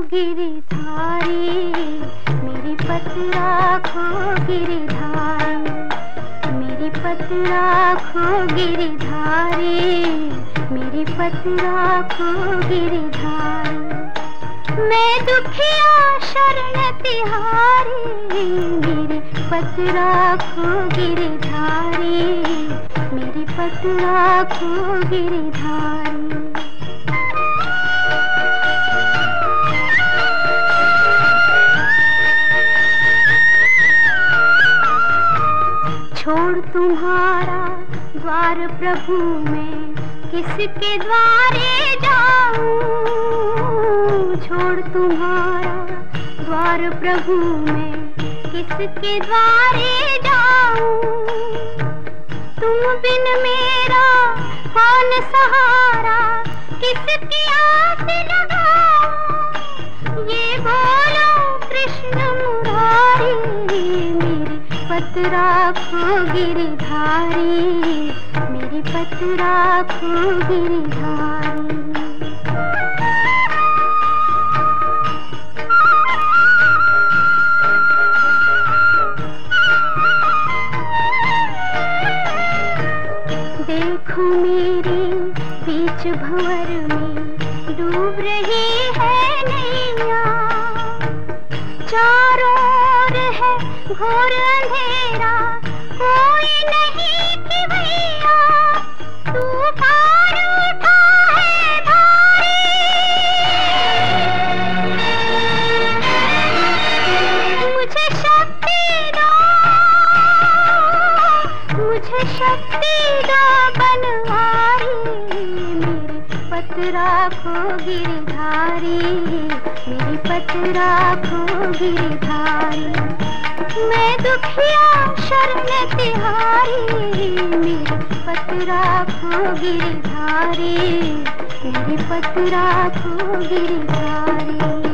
गिरधारी, मेरी पतरा खो गिरधारी, मेरी पतरा खो गिरधारी, मेरी पतरा खो गिरधारी। मैं दुखिया शरण तिहारी, मेरी खो गिरधारी, मेरी पतरा खो गिरधारी। छोड़ तुम्हारा द्वार प्रभु, में किसके द्वारे जाऊँ? छोड़ तुम्हारा द्वार प्रभु, में किसके द्वारे जाऊँ? तुम बिन मेरा कौन सहारा? पतरा खो गिरधारी मेरी पतरा खो गिरधारी देखो मेरी बीच भंवर में डूब रही है नैया, चारों घोर अंधेरा, कोई नहीं कि भैया तूफ़ान उठा है भारी। मुझे शक्ति दो, मुझे शक्ति दो पतरा खो गिरधारी मेरी पतरा खो गिरधारी दुखिया शरण तिहारी मेरी पतरा को गिरधारी मेरी पतरा को गिरधारी।